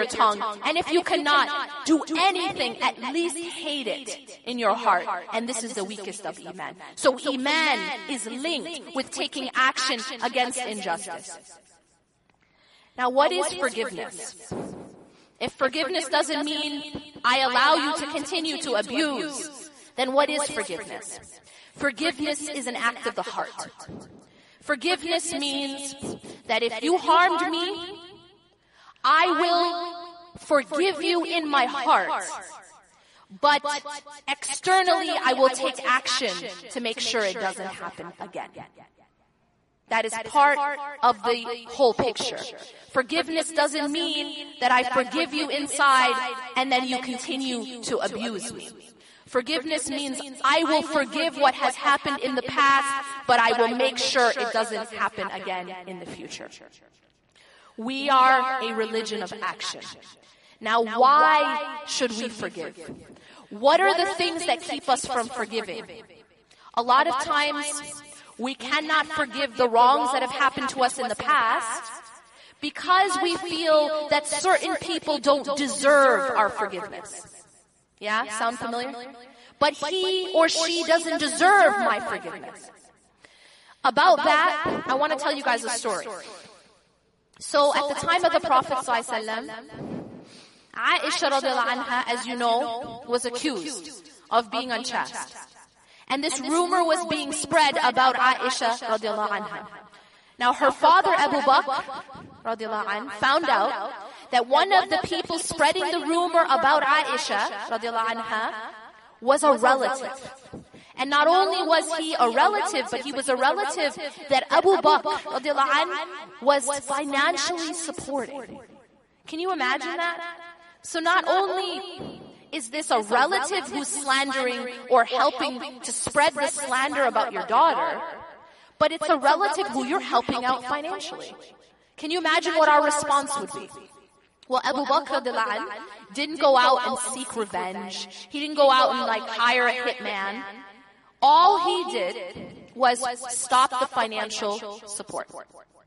your tongue. And if you cannot do anything, at least hate it in your heart. And this is the weakest of Iman. So Iman is linked with taking action against injustice. Now what is forgiveness? If forgiveness doesn't mean I allow you to continue to abuse, then what is forgiveness? Forgiveness is an act of the heart. Forgiveness means that if you harmed me, I will forgive you in my heart. But externally, I will take action to make sure it doesn't happen again. That is part of the whole picture. Forgiveness doesn't mean that I forgive you inside and then you continue to abuse me. Forgiveness means I will forgive what has happened in the past, but I will make sure it doesn't happen again in the future. We are a religion of action. Now why should we forgive? What are the things that keep us from forgiving? A lot of times we cannot forgive the wrongs that have happened to us in the past because we feel that certain people don't deserve our forgiveness. Yeah, sound familiar? But he or she doesn't deserve my forgiveness. About that, I want to tell you guys a story. So at the time of the Prophet ﷺ, Aisha anha, as you know, was accused of being unchaste. And this rumor was being spread about Aisha anha. Now her father Abu Bakr anh, found out that one of the people spreading the rumor about Aisha anha was a relative. And not only was he a relative, but he was a relative that Abu Bakr was financially supporting. Can you imagine that? So not only is this a relative who's slandering or helping to spread the slander about your daughter, but it's a relative who you're helping out financially. Can you imagine what our response would be? Well, Abu Bakr didn't go out and seek revenge. He didn't go out and like hire a hitman. All he did was stop the financial support.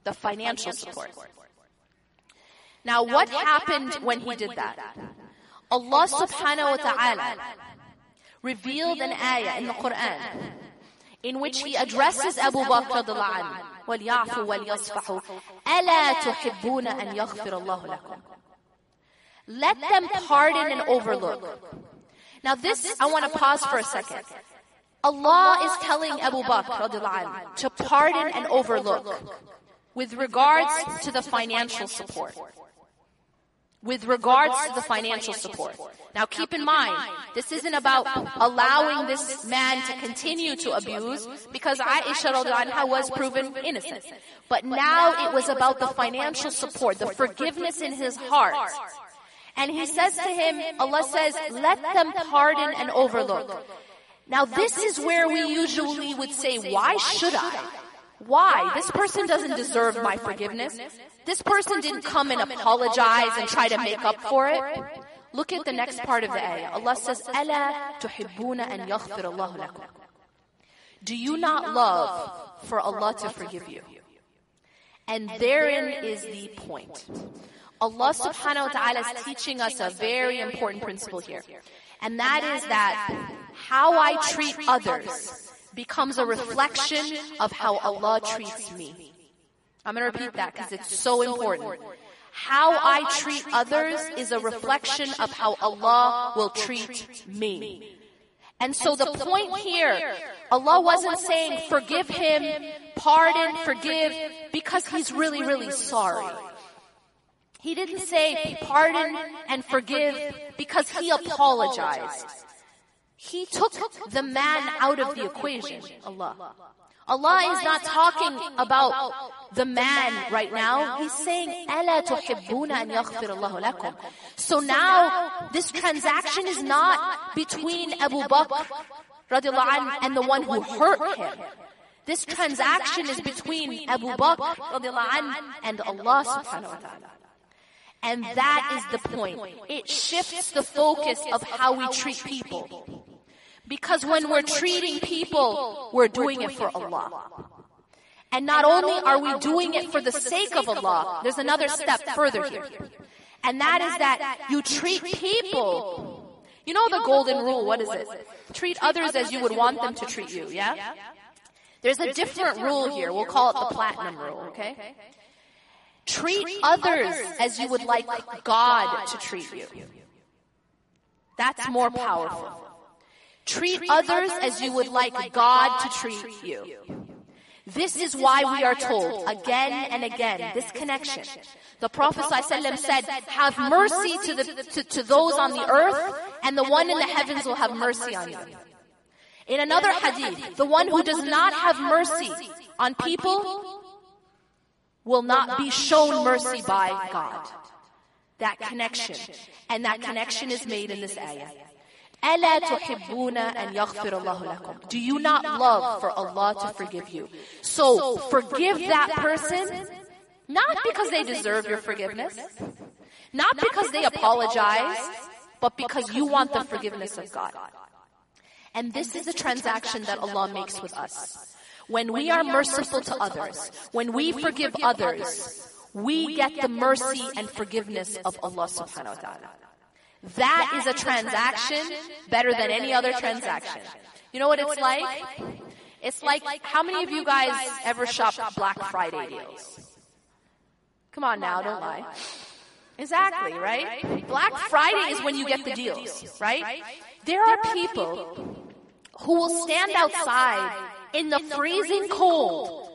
The financial support. Now what happened when he did that? Allah subhanahu wa ta'ala revealed an ayah in the Quran in which he addresses Abu Bakr anhu. وَلْيَعْفُوا وَلْيَصْفَحُوا أَلَا تُحِبُّونَ أَنْ يَغْفِرَ اللَّهُ لَكُمْ Let them pardon and overlook. Now this, I want to pause for a second. Allah is telling Abu Bakr to pardon and overlook with regards to the financial support with regards to the financial support. Now keep in mind, this isn't about allowing this man to continue to abuse because Aisha anha was proven innocent. But now it was about the financial support, the forgiveness in his heart. And he says to him, Allah says, let them pardon and overlook. Now this is where we usually would say, why should I? Why? This person doesn't deserve my forgiveness. This person didn't come and apologize and try to make up for it. Look at the next part of the ayah. Allah says, أَلَا تُحِبُّونَ أَن يَغْفِرَ اللَّهُ لَكُمْ Do you not love for Allah to forgive you? And therein is the point. Allah subhanahu wa ta'ala is teaching us a very important principle here. And that is that how I treat others becomes a reflection of how Allah treats me. I'm going to repeat that because it's so important. How I treat others is a reflection of how Allah will treat me. And so the point here, Allah wasn't saying forgive him, pardon, forgive, because he's really, really sorry. He didn't say pardon and forgive because he apologized. He took the man out of the equation, Allah. Allah is not talking about the man right now. He's saying, أَلَا تُحِبُّونَ أَن يَغْفِرَ اللَّهُ لَكُمْ So now, this transaction is not between Abu Bakr anh, and the one who hurt him. This transaction is between Abu Bakr anh, and Allah subhanahu wa ta'ala. And that is the point. It shifts the focus of how we treat people. Because when we're treating people, we're doing it for Allah. And not only are we doing it for the sake of Allah, there's another step further here. And that is that you treat people. You know the golden rule, what is it? Treat others as you would want them to treat you, yeah? There's a different rule here. We'll call it the platinum rule, okay? Treat others as you would like God to treat you. That's more powerful. Treat others as you would like God to treat you. This is why we are told again and again, this connection. The Prophet ﷺ said, have mercy to, the, to, to those on the earth and the one in the heavens will have mercy on you. In another hadith, the one who does not have mercy on people will not be shown mercy by God. That connection. And that connection is made in this ayah. أَلَا تُحِبُّونَ أَن يَغْفِرَ اللَّهُ لَكُمْ Do you not love for Allah to forgive you? So forgive that person, not because they deserve your forgiveness, not because they apologize, but because you want the forgiveness of God. And this is a transaction that Allah makes with us. When we are merciful to others, when we forgive others, we get the mercy and forgiveness of Allah subhanahu wa ta'ala. That is a transaction better than any other transaction. You know what it's like? It's like, how many of you guys ever shop Black Friday deals? Come on now, don't lie. Exactly, right? Black Friday is when you get the deals, right? There are people who will stand outside in the freezing cold,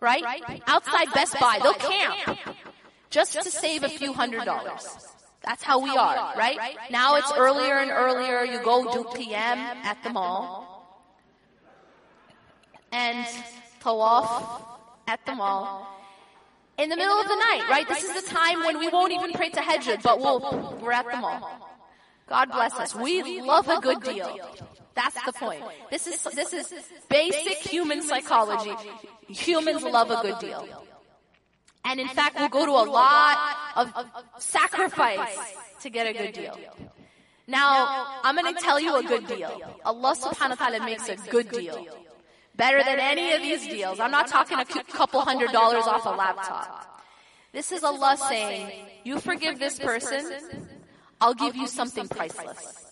right? Outside Best Buy, they'll camp just to save a few hundred dollars. That's how we are, right? Now it's earlier and earlier. You go do PM at the mall and tawaf at the mall in the middle of the night, right? This is the time when we won't even pray to tahajjud, but we'll, we're at the mall. God bless us. We love a good deal. That's the point. This is, this is basic human psychology. Humans love a good deal. And in fact, we'll go to a lot of, of sacrifice to get a good deal. Now, I'm going to tell you a good deal. Allah subhanahu wa ta'ala makes a good deal. Better than any of these deals. I'm not talking a couple hundred dollars off a laptop. This is Allah saying, you forgive this person, I'll give you something priceless.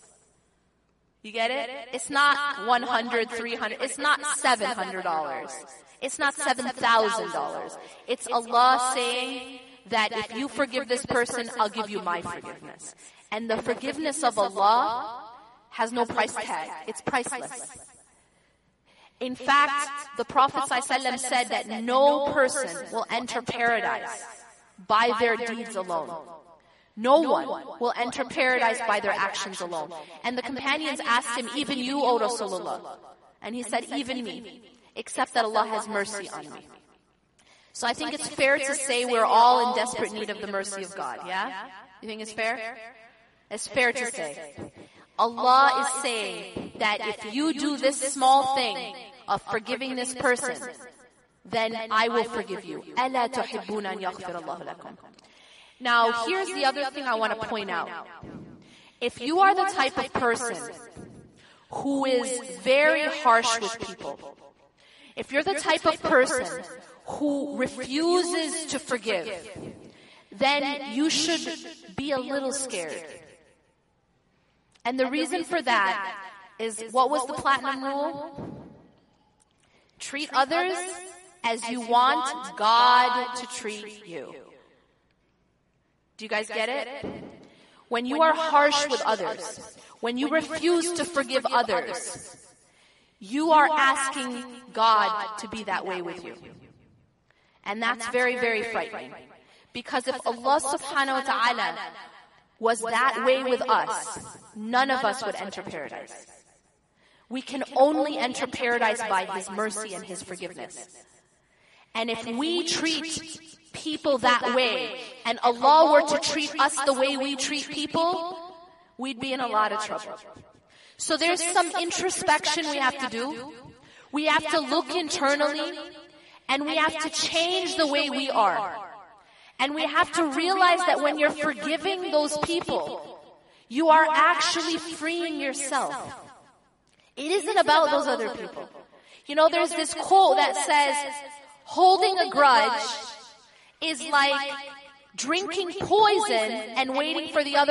You get it? It's not 100, 300, it's not $700. It's not $7,000. It's Allah saying that if you forgive this person, I'll give you my forgiveness. And the forgiveness of Allah has no price tag. It's priceless. In fact, the Prophet ﷺ said that no person will enter paradise by their deeds alone. No one will enter paradise by their actions alone. And the companions asked him, even you, O Rasulullah. And he said, even me, except that Allah has mercy on me. So I think it's fair to say we're all in desperate need of the mercy of God, yeah? You think it's fair? It's fair to say. Allah is saying that if you do this small thing of forgiving this person, then I will forgive you. أَلَا تُحِبُّونَ أَن يَغْفِرَ اللَّهُ لَكُمْ now, here's the other thing I want to point out. If you are the type of person who is very harsh with people, if you're the type of person who refuses to forgive, then you should be a little scared. And the reason for that is what was the platinum rule? Treat others as you want God to treat you. Do you guys get it? When you are harsh with others, when you refuse to forgive others, you are asking God to be that way with you. And that's very, very frightening. Because if Allah subhanahu wa ta'ala was that way with us, none of us would enter paradise. We can only enter paradise by His mercy and His forgiveness. And if we treat people that way and Allah were to treat us the way we treat people, we'd be in a lot of trouble. So there's some introspection we have to do. We have to look internally and we have to change the way we are. And we have to realize that when you're forgiving those people, you are actually freeing yourself. It isn't about those other people. You know, there's this quote that says, holding a grudge is like drinking poison and waiting for the other